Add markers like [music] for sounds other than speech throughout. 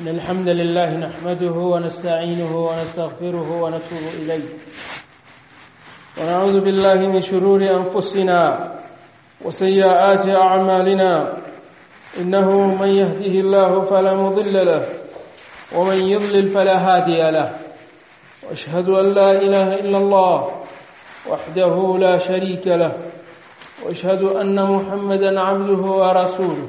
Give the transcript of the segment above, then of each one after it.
إن الحمد لله نحمده ونستعينه ونستغفره ونتوب إليه. ونعوذ بالله من شرور أنفسنا وسيئات أعمالنا. إنه من يهده الله فلا مضل له ومن يضلل فلا هادي له. وأشهد أن لا إله إلا الله وحده لا شريك له. وأشهد أن محمدا عبده ورسوله.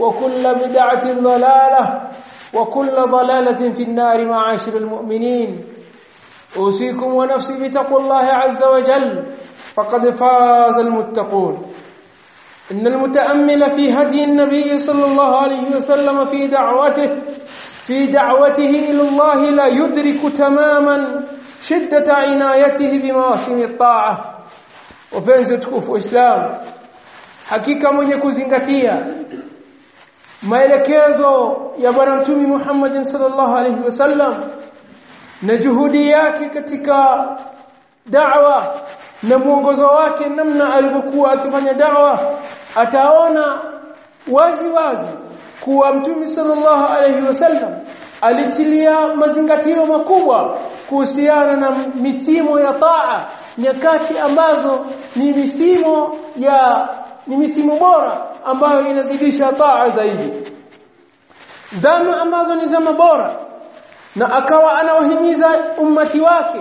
وكل بدعة ضلالة وكل ضلالة في النار معاشر المؤمنين. أوصيكم ونفسي بتقوى الله عز وجل. فقد فاز المتقون. إن المتأمل في هدي النبي صلى الله عليه وسلم في دعوته في دعوته إلى الله لا يدرك تماما شدة عنايته بمواسم الطاعة. Wapenzi watukufu waislamu hakika mwenye kuzingatia maelekezo ya bwana mtume Muhammad sallallahu alaihi wasallam na juhudi yake katika da'wa na mwongozo wake namna alivyokuwa akifanya da'wa ataona wazi wazi kuwa mtume sallallahu alaihi wasallam alitilia mazingatio makubwa kuhusiana na misimo ya taa nyakati ambazo ni misimu ya ni misimu bora ambayo inazidisha taa zaidi. Zama ambazo ni zama bora. Na akawa anawahimiza ummati wake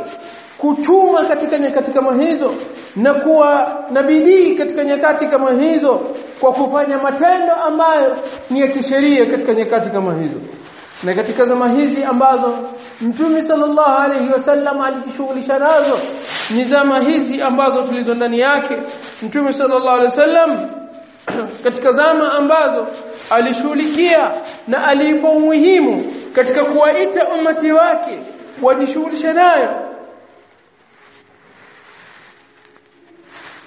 kuchuma katika nyakati kama hizo na kuwa na bidii katika nyakati kama hizo kwa kufanya matendo ambayo ni ya kisheria katika nyakati kama hizo. Na katika zama hizi ambazo Mtume sallallahu alayhi wasallam alijishughulisha nazo ni zama hizi ambazo tulizo ndani yake Mtume sallallahu alayhi wasallam katika zama ambazo alishughulikia na alipo umuhimu katika kuwaita ummati wake wajishughulishe nayo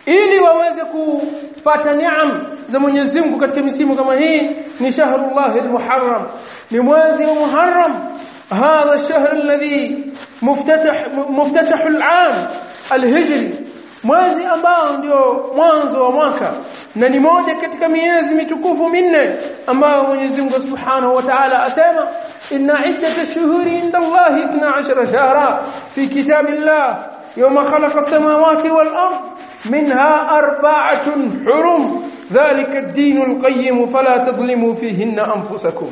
ili waweze kupata neema za Mwenyezi Mungu katika misimu kama hii ni shahrullah al-muharram ni mwezi wa muharram هذا الشهر الذي مفتتح مفتتح العام الهجري mwezi ambao ndio mwanzo wa mwaka na ni moja katika miezi mitukufu minne ambayo Mwenyezi Mungu Subhanahu wa Ta'ala asema inna iddata ash-shuhuri inda Allah 12 shahra fi kitabillah yawma khalaqa as-samawati wal ard minha arba'atun hurum dhalika ad-din al-qayyim fala tadhlimu fihinna anfusakum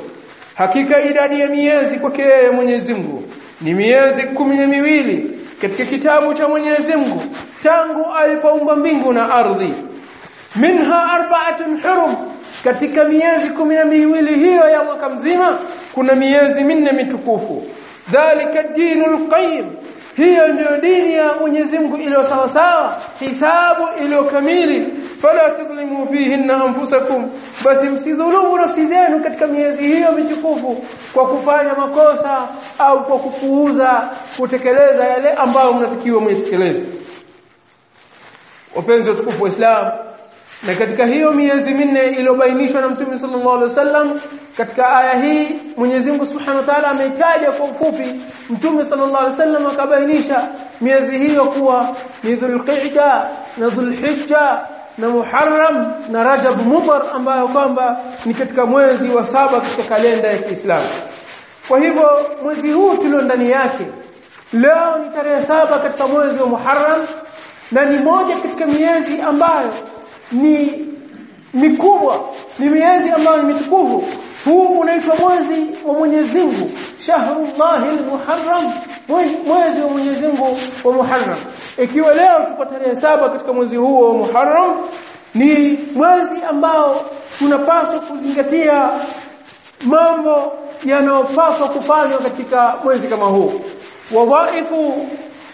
hakika idadi ya miezi kwake yeye Mwenyezi Mungu ni miezi kumi na miwili katika kitabu cha Mwenyezi Mungu tangu alipoumba mbingu na ardhi. Minha arba'atun hurum katika miezi miwili hiyo ya mwaka mzima kuna miezi minne mitukufu. Dhalika dinul qayyim hiyo ndio dini ya Mwenyezi Mungu iliyo sawa sawa hisabu iliyo kamili. Fala tudlimu fihinna anfusakum basi msidhulumu nafsi zenu katika miezi hiyo michukufu kwa kufanya makosa au kwa kupuuza kutekeleza yale ambayo mnatakiwa mtekeleze wapenzi watukufu wa Islam na katika hiyo miezi minne iliyobainishwa na Mtume sallallahu alaihi wasallam katika aya hii Mwenyezi Mungu Subhanahu wa Ta'ala ameitaja kwa ufupi Mtume sallallahu alaihi wasallam akabainisha miezi hiyo kuwa ni Dhulqa'da na Dhulhijja na Muharram na Rajab Mudhar ambayo kwamba ni katika mwezi wa saba katika kalenda ya Kiislamu. Kwa hivyo mwezi huu tulio ndani yake leo ni tarehe saba katika mwezi wa Muharram na ni moja katika miezi ambayo ni mikubwa ni miezi ambayo ni mitukufu. Huu unaitwa mwezi wa Mwenyezi Mungu shahrullahi almuharram. Mwezi wa Mwenyezi Mungu wa Muharram. Ikiwa leo tuko tarehe saba katika mwezi huu wa Muharram ni mwezi ambao tunapaswa kuzingatia mambo yanayopaswa kufanywa katika mwezi kama huu. Wadhaifu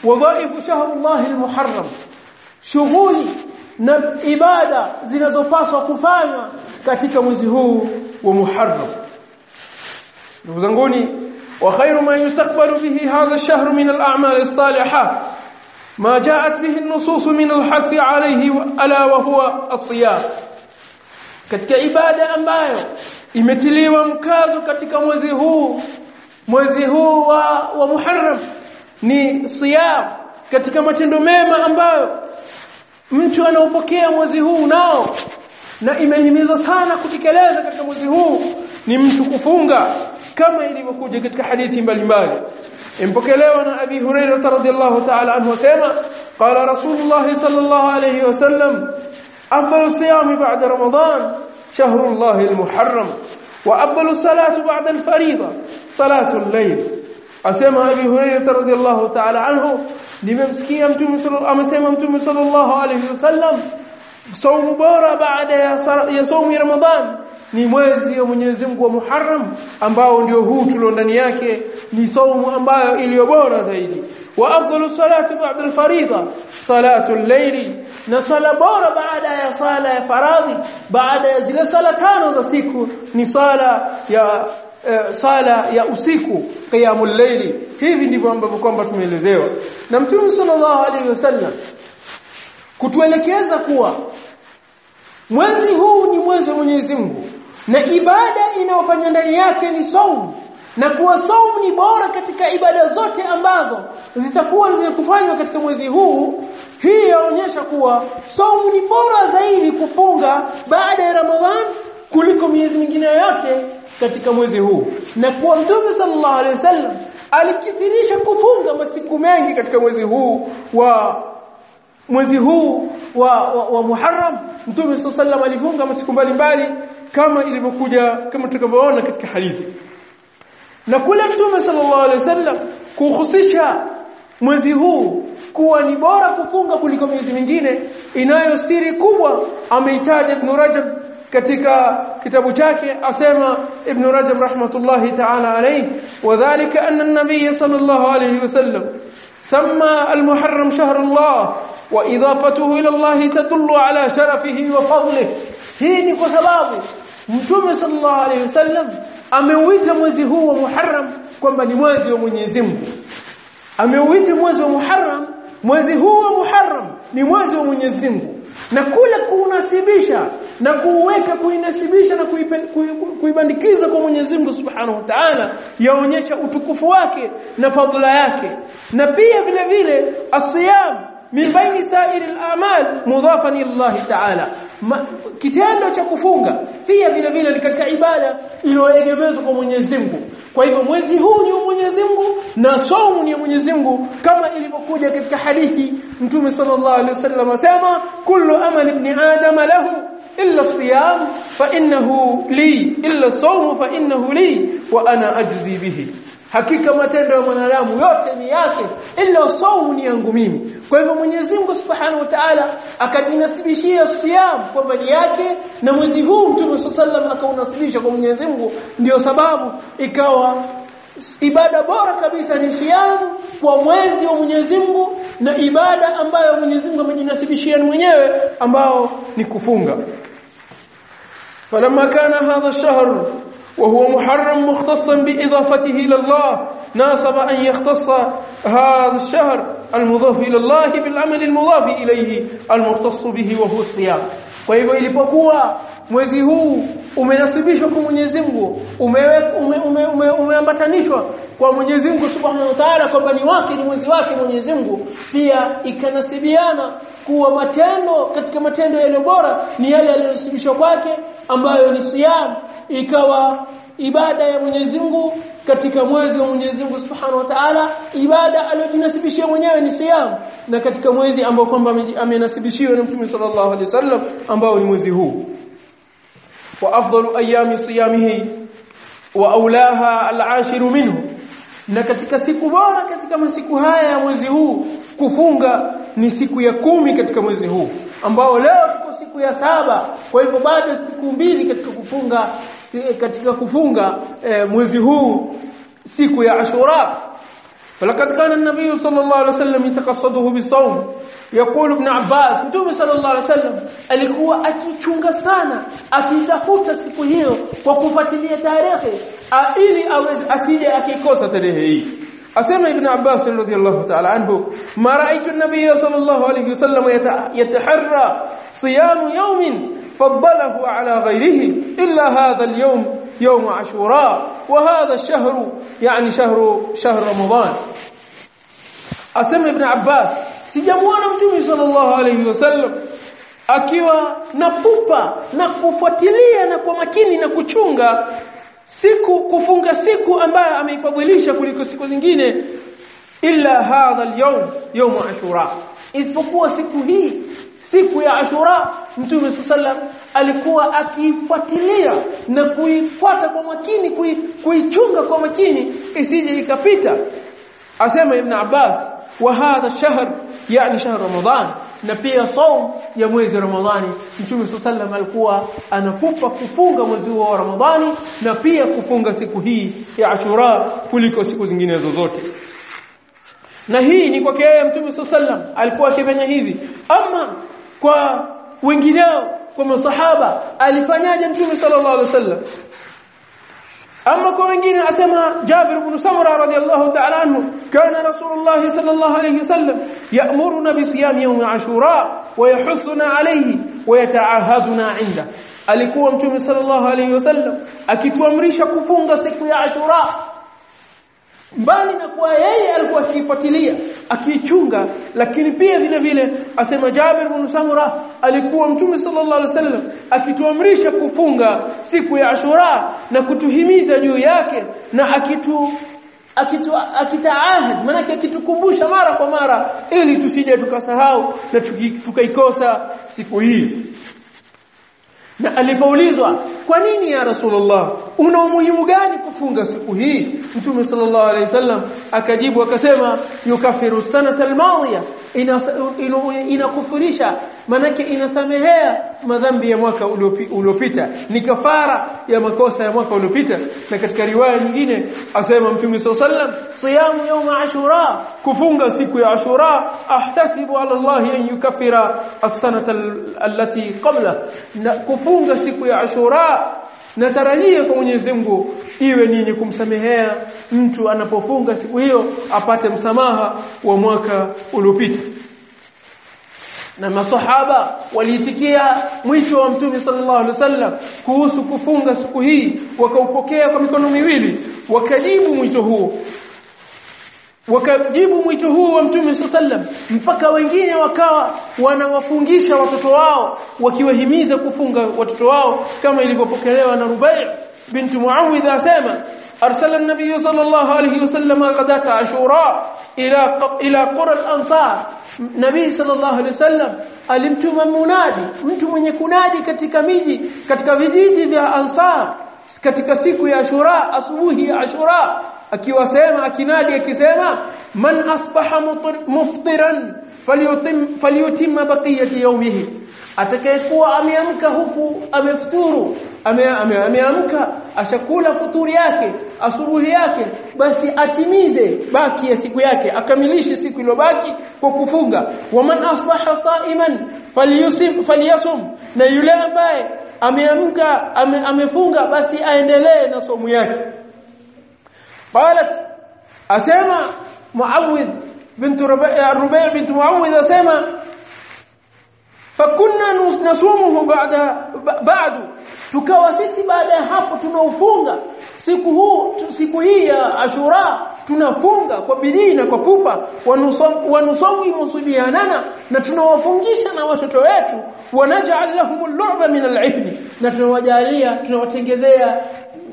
wadhaifu shahrullahi almuharram. Shughuli na ibada zinazopaswa kufanywa katika mwezi huu wa Muharram. Ndugu zanguni wa khairu ma yustaqbalu bihi hadha ash-shahr min al-a'mal as-salihah ma ja'at bihi an-nusus min al-hath alayhi ala wa huwa as-siyam. Katika ibada ambayo imetiliwa mkazo katika mwezi huu mwezi huu wa, wa Muharram ni siyam katika matendo mema ambayo mtu anaopokea mwezi huu nao na imehimiza sana kutekeleza katika mwezi huu ni mtu kufunga kama ilivyokuja katika hadithi mbalimbali impokelewa na Abi Hurairah radhiyallahu ta'ala anhu sema qala Rasulullah sallallahu alayhi wasallam afdalu siyami ba'da Ramadan shahrullah al-muharram wa afdalu salatu ba'da al-fariida salatu al-layl asema Abi Hurairah radhiyallahu ta'ala anhu nimemsikia mtume amesema mtume sallallahu alaihi wasallam saumu bora baada ya ya saumu ya Ramadhan ni mwezi wa Mwenyezi Mungu wa Muharram ambao ndio huu tulio ndani yake ni saumu ambayo iliyo bora zaidi. Wa afdalu salati ba'da al-fariida salatu al-layli na sala bora baada ya sala ya faradhi baada ya zile sala tano za siku ni sala ya uh, sala ya usiku qiyamul layli. Hivi ndivyo ambavyo kwamba tumeelezewa. Na mtume sallallahu alaihi wasallam kutuelekeza kuwa mwezi huu ni mwezi wa Mwenyezi Mungu na ibada inayofanywa ndani yake ni saumu na kuwa saumu ni bora katika ibada zote ambazo zitakuwa kufanywa katika mwezi huu. Hii yaonyesha kuwa saumu ni bora zaidi kufunga baada ya Ramadhan kuliko miezi mingine yote katika mwezi huu. Na kuwa Mtume sallallahu alaihi wasallam alikithirisha kufunga masiku mengi katika mwezi huu wa mwezi huu wa, wa, wa Muharram. Mtume sallallahu alifunga masiku mbalimbali kama ilivyokuja kama tukavyoona katika hadithi. Na kule Mtume sallallahu alaihi wasallam kuhusisha mwezi huu kuwa ni bora kufunga kuliko miezi mingine inayo siri kubwa ameitaja Ibn Rajab katika kitabu chake asema Ibn Rajab rahmatullahi ta'ala alayhi wadhālika anna an-nabiy sallallahu alayhi wasallam samma al-muharram shahr Allah wa idafatuhu ila Allah tadullu ala sharafihi wa fadlihi hii ni kwa sababu Mtume sallallahu alayhi wasallam ameuita mwezi huu wa Muharram kwamba ni mwezi wa Mwenyezi Mungu ameuita mwezi wa Muharram mwezi huu wa Muharram ni mwezi wa Mwenyezi Mungu na kule kuunasibisha na kuweka kuinasibisha na kuibandikiza kwa Mwenyezi Mungu Subhanahu wa Ta'ala yaonyesha utukufu wake na fadhila yake. Na pia vile vile asiyam min baini sa'iri al-a'mal mudhafan ila Ta'ala. Kitendo cha kufunga pia vile vile ni katika ibada iliyoegemezwa kwa Mwenyezi Mungu kwa hivyo mwezi huu ni Mwenyezi Mungu na saumu ni Mwenyezi Mungu kama ilivyokuja katika hadithi Mtume sallallahu alaihi wasallam asema kullu amal ibn adam lahu illa siyam fa innahu li illa sawm fa innahu li wa ana ajzi bihi hakika matendo ya mwanadamu yote ni yake ila saumu ni yangu mimi. Kwa hivyo Mwenyezi Mungu Subhanahu wa Ta'ala akajinasibishia siyam kwamba ni yake na mwezi huu Mtume sallam akaunasibisha kwa Mwenyezi Mungu ndio sababu ikawa ibada bora kabisa ni siyam kwa mwezi wa Mwenyezi Mungu na ibada ambayo Mwenyezi Mungu amejinasibishia mwenyewe ambao ni kufunga. Falamma kana hadha ash-shahr وهو محرم مختصا بإضافته إلى الله ناسب أن يختص هذا الشهر المضاف إلى الله بالعمل المضاف إليه المختص به وهو الصيام hivyo ilipokuwa mwezi huu umenasibishwa kwa Mwenyezi Mungu umeambatanishwa ume, ume, ume kwa Mwenyezi Mungu Subhanahu wa Ta'ala kwamba ni wake ni mwezi wake Mwenyezi Mungu pia ikanasibiana kuwa matendo katika matendo yaliyo bora ni yale yaliyonasibishwa kwake ambayo ni siyam ikawa ibada ya Mwenyezi Mungu katika mwezi wa Mwenyezi Mungu Subhanahu wa Ta'ala ibada aliyojinasibishia mwenyewe ni siyam na katika mwezi ambao kwamba amenasibishiwa na Mtume sallallahu alaihi wasallam ambao ni mwezi huu. Wa afdalu ayami siyamihi wa aulaha al-ashiru minhu. Na katika siku bora katika masiku haya ya mwezi huu kufunga ni siku ya kumi katika mwezi huu. Ambao leo tuko siku ya saba. Kwa hivyo bado siku mbili katika kufunga katika kufunga e, mwezi huu siku ya Ashura. Falakat kana an-nabiy sallallahu alayhi wasallam yataqassaduhu bisawm. Yaqulu ibn Abbas mtume sallallahu alayhi wasallam alikuwa akichunga sana akitafuta siku hiyo kwa kufuatilia tarehe ili aweze asije akikosa tarehe hii. Asema ibn Abbas radiyallahu ta'ala anhu ma ra'aytu an-nabiy sallallahu alaihi wasallam yataharra siyam yawmin faddalahu ala ghayrihi illa hadha al-yawm يوم عاشوراء وهذا الشهر يعني شهر شهر رمضان asema ibn Abbas sijamuona mtume sallallahu alayhi wasallam akiwa na pupa na kufuatilia na kwa makini na kuchunga siku kufunga siku ambayo ameifadhilisha kuliko siku zingine illa hadha al-yawm yawm ashura isipokuwa siku hii siku ya ashura mtume sallam alikuwa akifuatilia na kuifuata kwa makini kuichunga kwa makini isije ikapita. Asema ibn abbas wa hadha shahr yani shahr ramadan. Na pia saum ya mwezi ramadhani mtume sallam alikuwa anakupa kufunga mwezi wa ramadhani na pia kufunga siku hii ya ashura kuliko siku zingine zozote na hii ni kwake yeye mtume sallam alikuwa akifanya hivi. Ama kwa wengineo kwa masahaba alifanyaje mtume sallallahu alaihi wasallam? Ama kwa wengine asema Jabir ibn Samura radhiyallahu ta'ala anhu kana Rasulullah sallallahu alayhi wasallam ya'muruna bi siyam yawm Ashura wa yahussuna alayhi wa yata'ahaduna 'inda. Alikuwa mtume sallallahu alayhi wasallam akituamrisha kufunga siku ya Ashura mbali na kuwa yeye alikuwa akifuatilia akiichunga lakini pia vile vile asema Jabir ibn Samura alikuwa mtume sallallahu alaihi wasallam akituamrisha kufunga siku ya Ashura na kutuhimiza juu yake na akitu akitu akitaahad manake akitukumbusha mara kwa mara ili tusije tukasahau na tukaikosa siku hii na alipoulizwa kwa nini ya rasulullah una umuhimu gani kufunga siku hii mtume sallallahu alaihi wasallam akajibu akasema yukafiru sanata almadhiya inakufurisha manake inasamehea madhambi ya mwaka uliopita ni kafara ya makosa ya mwaka uliopita na katika riwaya nyingine asema mtume wasallam siyamu yawm ashura kufunga siku ya ashura ahtasibu ala allah an yukaffira as-sanata allati qabla kufunga siku ya ashura natarajia kwa Mwenyezi Mungu iwe ninyi kumsamehea mtu anapofunga siku hiyo apate msamaha wa mwaka uliopita. Na masahaba waliitikia mwito wa mtume sallallahu alaihi wasallam kuhusu kufunga siku hii wakaupokea kwa mikono miwili wakajibu mwito huo wakajibu mwito huu wa mtume sallam mpaka wengine wakawa wanawafungisha watoto wao wakiwahimiza kufunga watoto wao kama ilivyopokelewa na Rubai bint Muawidh asema النبي صلى الله عليه وسلم غداة إلى إلى قرى الأنصار نبي صلى الله عليه وسلم alimtuma munadi mtu mwenye kunadi katika miji katika vijiji vya Ansar katika siku ya Ashura asubuhi ya Ashura akiwasema akinadi akisema man asbaha muftiran falyutim falyutim baqiyati yawmihi. Atakayekuwa ameamka huku amefuturu ameamka ashakula futuri yake asubuhi yake basi atimize baki ya siku yake akamilishe siku iliyobaki kwa kufunga. Waman asbaha saiman falyusim falyasum. Na yule ambaye ameamka ame, amefunga basi aendelee na somo yake قالت asema معوذ بنت rubai' bint muawid asema fakunna nasumuhu baada بعد tukawa sisi baada ya hapo tunaufunga siku huu siku hii ya ashura tunafunga kwa bidii na kwa pupa wanusawi musubianana na tunawafungisha na watoto wetu wanaj'al lahum lu'ba min al na tunawajalia tunawatengezea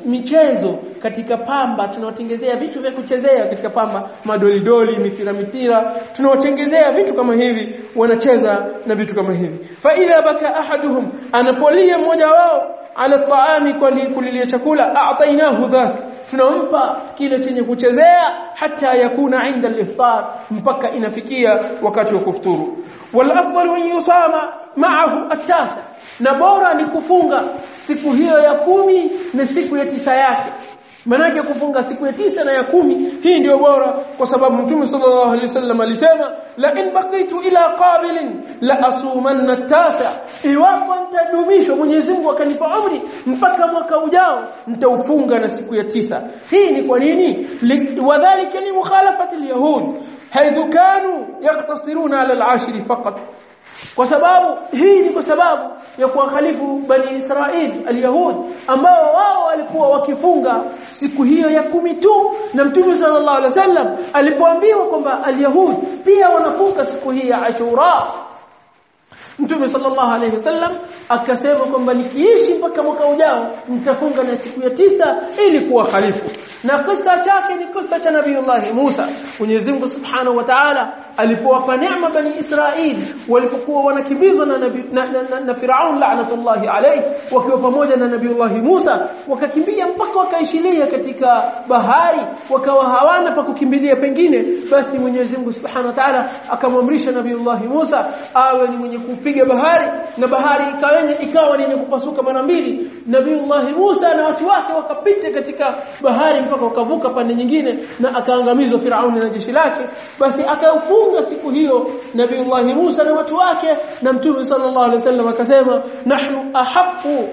michezo katika pamba tunawatengezea vitu vya kuchezea katika pamba madolidoli mipira mipira tunawatengezea vitu kama hivi wanacheza na vitu kama hivi. Fa idha baka ahaduhum anapolia mmoja wao ala taami kwa kulilia chakula a'tainahu dhak tunampa kile chenye kuchezea hata yakuna inda al-iftar mpaka inafikia wakati wa kufuturu. Wal afdalu an yusama ma'ahu at-tasa na bora ni kufunga siku hiyo ya kumi na siku ya tisa yake manake kufunga siku ya tisa na ya kumi hii ndio bora kwa sababu mtume sallallahu alaihi wasallam alisema la in baqitu ila qabilin la asumanna tasa. Iwapo nitadumishwa Mwenyezi Mungu akanipa amri mpaka mwaka ujao nitaufunga na siku ya tisa. Hii ni kwa nini? Wadhālika li mukhalafati al-yahud kanu yaqtasiruna ala al-ashr faqat kwa sababu hii ni kwa sababu ya kuwakhalifu bani Israil al-Yahud ambao wao walikuwa wakifunga siku hiyo ya kumi tu na Mtume sallallahu alaihi wasallam alipoambiwa kwamba al-Yahud pia wanafunga siku hii ya Ashura Mtume sallallahu alaihi wasallam akasema kwamba nikiishi mpaka mwaka ujao nitafunga na siku ya tisa ili kuwa khalifu. Na kisa chake ni kisa cha Nabiiullah Musa. Mwenyezi Mungu Subhanahu wa Ta'ala alipowapa neema bani Israili walipokuwa wanakimbizwa na, na, na, na, na Firaun la'natullahi alayhi wakiwa pamoja na Nabiiullah Musa wakakimbia mpaka wakaishilia katika bahari wakawa hawana pa kukimbilia pengine. Basi Mwenyezi Mungu Subhanahu wa Ta'ala akamwamrisha Nabiiullah Musa awe ni mwenye kupiga bahari na bahari ikawenye ikawa yenye kupasuka mara mbili. Nabiiullah Musa na watu wake wakapita katika bahari mpaka wakavuka pande nyingine na akaangamizwa Firauni na jeshi lake. Basi akaufunga siku hiyo Nabiiullah Musa na watu wake na Mtume sallallahu alaihi wasallam akasema nahnu ahaqqu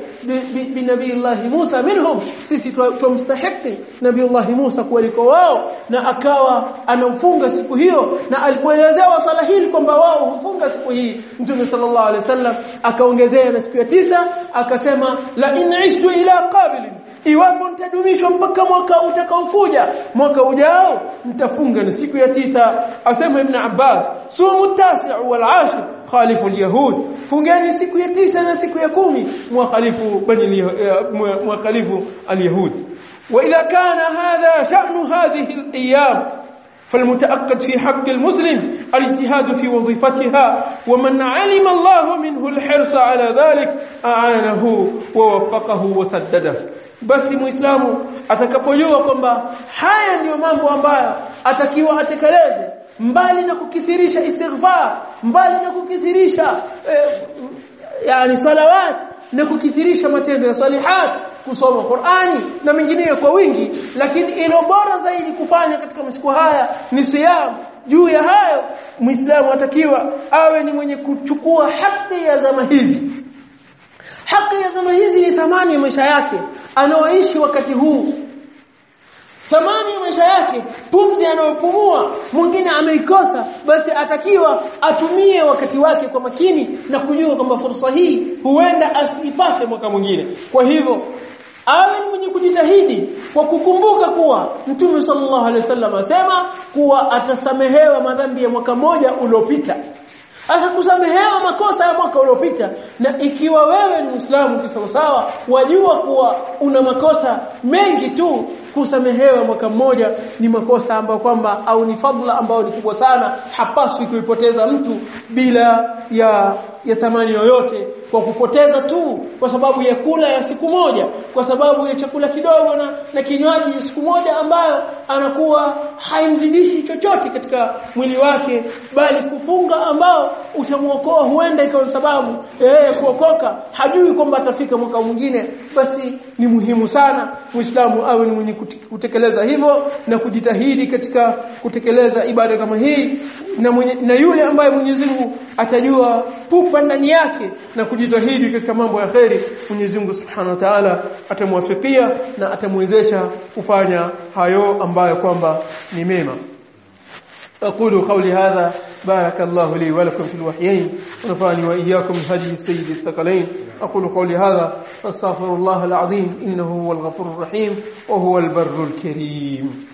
bi Nabiiullah Musa minhum sisi tumstahiki Nabiiullah Musa kuliko wao na akawa anamfunga siku hiyo na alipoelezewa swala hili kwamba wao hufunga siku hii Mtume sallallahu alaihi wasallam akaongezea na siku ya tisa akasema la in ishtu ila qabilin iwapo nitadumishwa mpaka mwaka utakaokuja mwaka ujao nitafunga na siku ya tisa asema ibn Abbas sumu tasi'u wal ashir خالف اليهود فنجاني siku ya 9 na siku ya اليهود mwakhalifu bani mwakhalifu alyahud. Wa ila kana hadha sha'nu فالمتأكد في حق المسلم الاجتهاد في وظيفتها ومن علم الله منه الحرص على ذلك أعانه ووفقه وسدده بس المسلم أتكفيوه كما حيا يمام بأمبايا أتكيوه أتكاليزي mbali na kukithirisha istighfar mbali na kukithirisha eh, yani salawat na kukithirisha matendo ya salihat kusoma Qur'ani na mengineyo kwa wingi lakini ilo bora zaidi kufanya katika masiku haya ni siyam. Juu ya hayo muislamu atakiwa awe ni mwenye kuchukua haki ya zama hizi. Haki ya zama hizi ni thamani ya maisha yake. Anaoishi wakati huu thamani ya maisha yake pumzi anayopumua mwingine ameikosa basi atakiwa atumie wakati wake kwa makini na kujua kwamba fursa hii huenda asipate mwaka mwingine. Kwa hivyo awe ni mwenye kujitahidi kwa kukumbuka kuwa Mtume sallallahu alaihi wasallam asema kuwa atasamehewa madhambi ya mwaka mmoja uliopita Asa kusamehewa makosa ya mwaka uliopita. Na ikiwa wewe ni Muislamu kisawasawa wajua kuwa una makosa mengi tu. Kusamehewa mwaka mmoja ni makosa ambayo kwamba au ni fadhila ambayo ni kubwa sana. Hapaswi kuipoteza mtu bila ya ya thamani yoyote kwa kupoteza tu kwa sababu ya kula ya siku moja kwa sababu ya chakula kidogo na, na kinywaji siku moja ambayo anakuwa haimzidishi chochote katika mwili wake bali kufunga ambao utamuokoa huenda ikawa sababu yeye kuokoka. Hajui kwamba atafika mwaka mwingine. Basi ni muhimu sana Muislamu awe ni mwenye kutekeleza hivyo na kujitahidi katika kutekeleza ibada kama hii na, mwenye, na yule ambaye Mwenyezi Mungu atajua pupa ndani yake na kujitahidi katika mambo ya kheri Mwenyezi Mungu Subhanahu wa Ta'ala atamwafikia na atamwezesha kufanya hayo ambayo kwamba ni mema أقول قولي هذا بارك الله لي ولكم في الوحيين ونفعني وإياكم هدي السيد الثقلين أقول قولي هذا فاستغفر الله العظيم إنه هو الغفور الرحيم وهو البر الكريم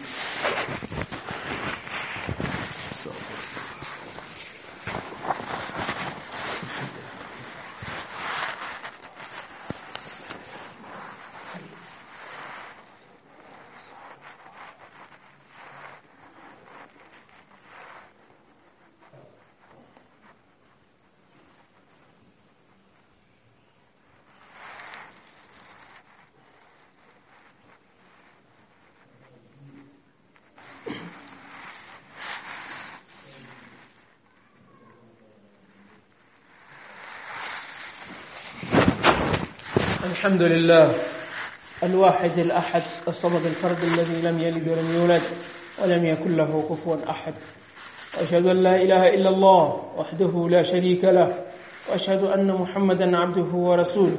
الحمد لله الواحد الأحد الصمد الفرد الذي لم يلد ولم يولد ولم يكن له كفوا أحد. وأشهد أن لا إله إلا الله وحده لا شريك له وأشهد أن محمدا عبده ورسوله.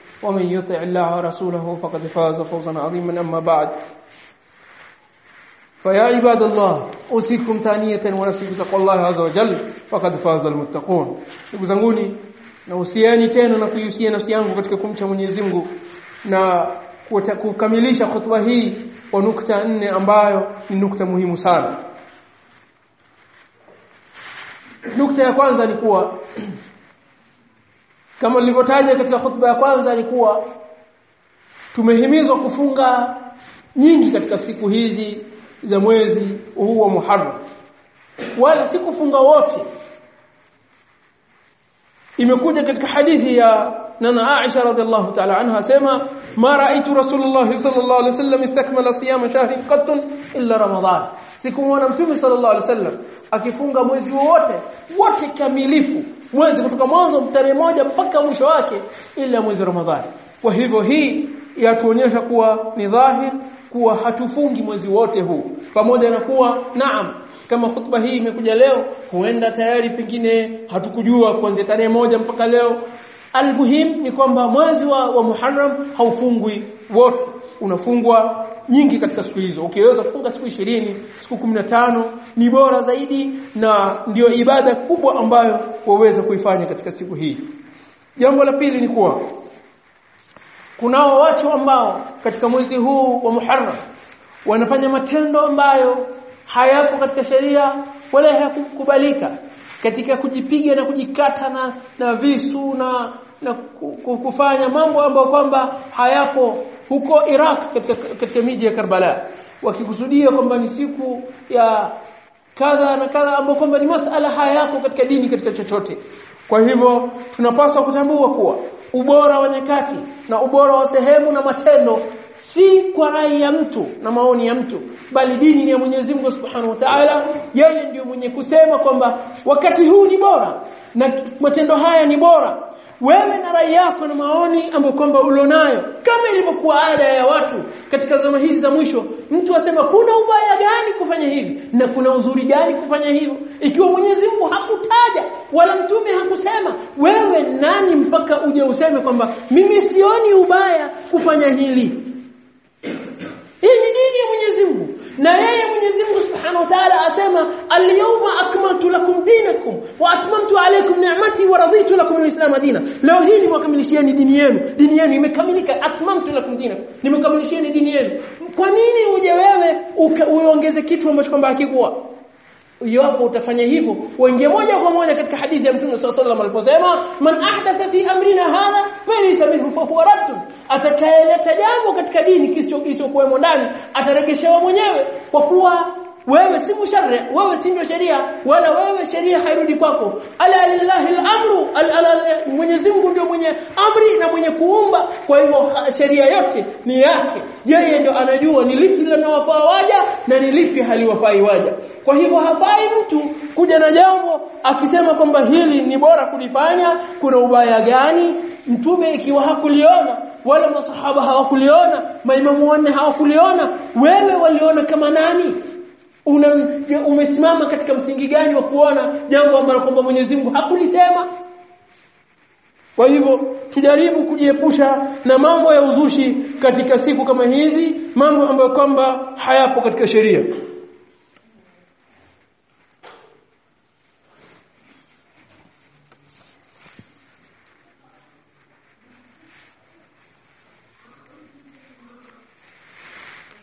ومن يطع الله ورسوله فقد فاز فوزا عظيما أما بعد فيا عباد الله أوصيكم ثانية ونفسي بتقوى الله عز وجل فقد فاز المتقون ndugu zanguni na usiani tena na kuihusia nafsi yangu katika kumcha Mwenyezi Mungu na kukamilisha khutba hii kwa nukta nne ambayo ni nukta muhimu sana nukta ya kwanza ni kuwa [clears throat] kama nilivyotaja katika khutba ya kwanza ni kuwa tumehimizwa kufunga nyingi katika siku hizi za mwezi huu wa Muharram. Wala si kufunga wote. Imekuja katika hadithi ya nana Aisha radhiallahu ta'ala anha asema ma Rasulullah sallallahu alaihi wasallam istakmala siyama shahrin qattun illa Ramadan. Sikumwona mtume sallallahu alaihi wasallam akifunga mwezi wote wote kamilifu mwezi kutoka mwanzo tarehe moja mpaka mwisho wake ila mwezi Ramadhani kwa hivyo hii yatuonyesha kuwa ni dhahir kuwa hatufungi mwezi wote huu. Pamoja na kuwa naam kama khutba hii imekuja leo huenda tayari pengine hatukujua kuanzia tarehe moja mpaka leo almuhim ni kwamba mwezi wa, wa Muharram haufungwi wote. Unafungwa nyingi katika siku hizo. Ukiweza kufunga siku ishirini siku tano ni bora zaidi na ndio ibada kubwa ambayo waweza kuifanya katika siku hii. Jambo la pili ni kuwa kunao watu ambao katika mwezi huu wa Muharram wanafanya matendo ambayo hayapo katika sheria wala hayakukubalika katika kujipiga na kujikata na, na visu na na kufanya mambo ambayo kwamba hayapo huko Iraq katika katika miji ya Karbala. Wakikusudia kwamba ni siku ya kadha na kadha ambayo kwamba ni masala hayako katika dini katika chochote. Kwa hivyo tunapaswa kutambua kuwa ubora wa nyakati na ubora wa sehemu na matendo si kwa rai ya mtu na maoni ya mtu bali dini ni ya Mwenyezi Mungu Subhanahu wa Ta'ala. Yeye ndiyo mwenye kusema kwamba wakati huu ni bora na matendo haya ni bora. Wewe na rai yako na maoni ambayo kwamba ulionayo kama ilivyokuwa ada ya watu katika zama hizi za mwisho mtu asema kuna ubaya gani kufanya hivi na kuna uzuri gani kufanya hivyo? Ikiwa Mwenyezi Mungu hakutaja wala mtume hakusema wewe nani mpaka uje useme kwamba mimi sioni ubaya kufanya hili hii ni dini ya Mwenyezi Mungu. Na yeye Mwenyezi Mungu Subhanahu wa Ta'ala asema al-yawma akmaltu lakum dinakum wa atmamtu alaykum ni'mati wa raditu lakum al-islam dina leo hii nimewakamilishieni dini yenu. Dini yenu imekamilika. Atmamtu lakum dinakum. Nimekamilishieni dini yenu. Kwa nini uje wewe uongeze kitu ambacho kwamba hakikuwa iwapo utafanya hivyo uingie moja kwa moja katika hadithi ya Mtume صلى الله aliposema man ahdatha fi amrina hadha falaysa minhu fa huwa radd atakayeleta jambo katika dini kisichokuwemo ndani ataregeshewa mwenyewe kwa kuwa wewe si musharri wewe si ndio sheria wala wewe sheria hairudi kwako ala lillahi al-amru Mwenyezi Mungu ndio mwenye amri na mwenye kuumba kwa hivyo sheria yote ni yake yeye ndio anajua ni lipi linalowafaa waja na ni lipi haliwafai waja kwa hivyo hafai mtu kuja na jambo akisema kwamba hili ni bora kulifanya kuna ubaya gani? Mtume ikiwa hakuliona wala masahaba hawakuliona maimamu wanne hawakuliona wewe waliona kama nani? Una umesimama katika msingi gani wa kuona jambo ambalo kwamba Mwenyezi Mungu hakulisema? Kwa hivyo tujaribu kujiepusha na mambo ya uzushi katika siku kama hizi mambo ambayo kwamba hayapo katika sheria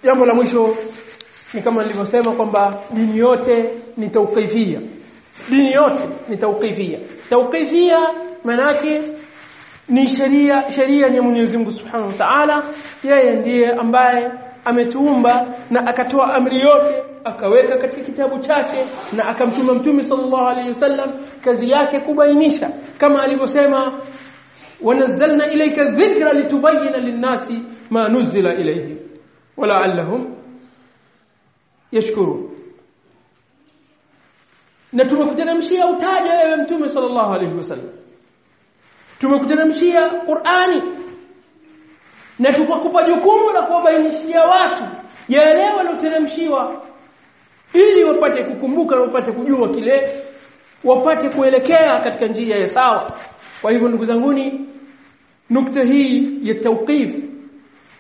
jambo la mwisho ni kama nilivyosema kwamba dini yote ni tauqifia. Dini yote ni tauqifia. Tauqifia manake ni sheria sheria ni Mwenyezi Mungu Subhanahu wa Ta'ala. Yeye ndiye ambaye ametuumba na akatoa amri yote akaweka katika kitabu chake na akamtuma mtume sallallahu alayhi wasallam. Kazi yake kubainisha kama alivyosema wanazzalna ilayka dhikra litubayyana lin-nasi ma nuzila ilayhim walaallahum yashkurun na tumekuteremshia utaje wewe mtume sallallahu alaihi wasallam tumekuteremshia Qur'ani na tukakupa jukumu la kuwabainishia watu yale walioteremshiwa ili wapate kukumbuka na wapate kujua kile wapate kuelekea katika njia ya sawa kwa hivyo ndugu zanguni nukta hii ya tawqif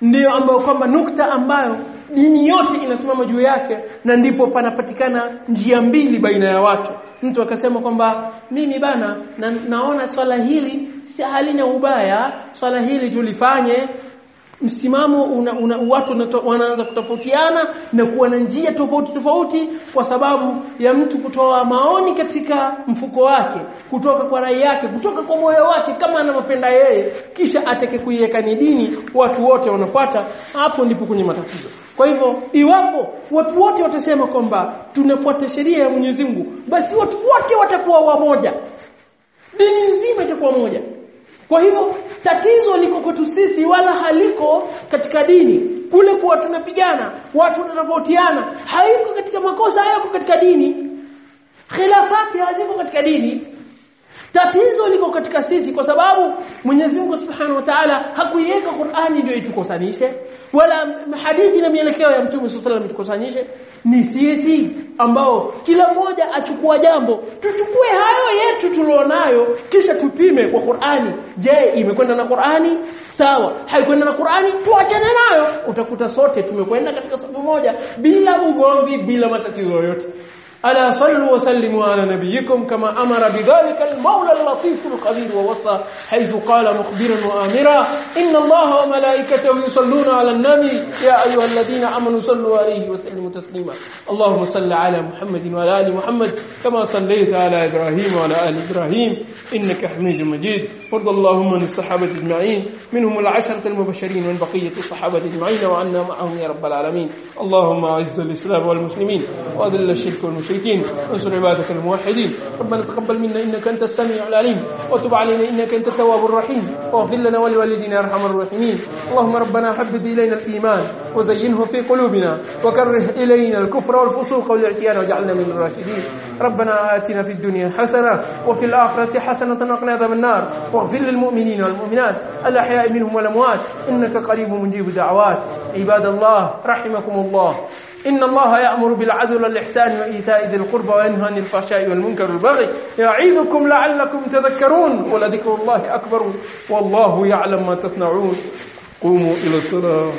ndiyo ambayo kwamba nukta ambayo dini yote inasimama juu yake na ndipo panapatikana njia mbili baina ya watu. Mtu akasema kwamba mimi bana na, naona swala hili si halina ubaya swala hili tulifanye msimamo una, una, watu wanaanza kutofautiana na kuwa na njia tofauti tofauti kwa sababu ya mtu kutoa maoni katika mfuko wake kutoka kwa rai yake kutoka kwa moyo wake kama anavyopenda yeye kisha atake kuiweka ni dini watu wote wanafuata hapo ndipo kwenye matatizo. Kwa hivyo iwapo watu wote watasema kwamba tunafuata sheria ya Mwenyezi Mungu basi watu wote watakuwa wamoja. Dini nzima itakuwa moja kwa hivyo tatizo liko kwetu sisi wala haliko katika dini. Kule kuwa tunapigana, watu wanatofautiana, haiko katika makosa hayo katika dini. Khilafati haziko katika dini. Tatizo liko katika sisi kwa sababu Mwenyezi Mungu Subhanahu wa Ta'ala hakuiweka Qur'ani ndio itukosanishe wala hadithi na mielekeo ya Mtume sallallahu alaihi wasallam itukosanishe ni sisi ambao kila mmoja achukua jambo. Tuchukue hayo yetu tulionayo kisha tupime kwa Qur'ani. Je imekwenda na Qur'ani? Sawa. Haikwenda na Qur'ani? Tuachane nayo. Utakuta sote tumekwenda katika safu moja bila ugomvi bila matatizo yoyote ألا صلوا وسلموا على نبيكم كما أمر بذلك المولى اللطيف الخبير ووصى حيث قال مخبرا وآمرا إن الله وملائكته يصلون على النبي. يا أيها الذين آمنوا صلوا عليه وسلموا تسليما. اللهم صل على محمد وعلى آل محمد كما صليت على إبراهيم وعلى آل إبراهيم إنك حميد مجيد. وارض اللهم عن الصحابة أجمعين منهم العشرة المبشرين من بقية الصحابة أجمعين وعنا معهم يا رب العالمين. اللهم أعز الإسلام والمسلمين وأذل الشرك والمشركين. وانصر عبادك الموحدين. ربنا تقبل منا إنك أنت السميع العليم. وتب علينا إنك أنت التواب الرحيم. واغفر لنا ولوالدينا أرحم الراحمين. اللهم ربنا حبب إلينا الإيمان. وزينه في قلوبنا. وكره إلينا الكفر والفسوق والعصيان. واجعلنا من الراشدين. ربنا آتنا في الدنيا حسنة. وفي الآخرة حسنة وقنا عذاب النار. واغفر للمؤمنين والمؤمنات. الأحياء منهم والأموات. إنك قريب مجيب دعوات عباد الله رحمكم الله. إن الله يأمر بالعدل والإحسان وإيتاء ذي القربى وينهى عن الفحشاء والمنكر والبغي يعظكم لعلكم تذكرون ولذكر الله أكبر والله يعلم ما تصنعون. قوموا إلى الصلاة.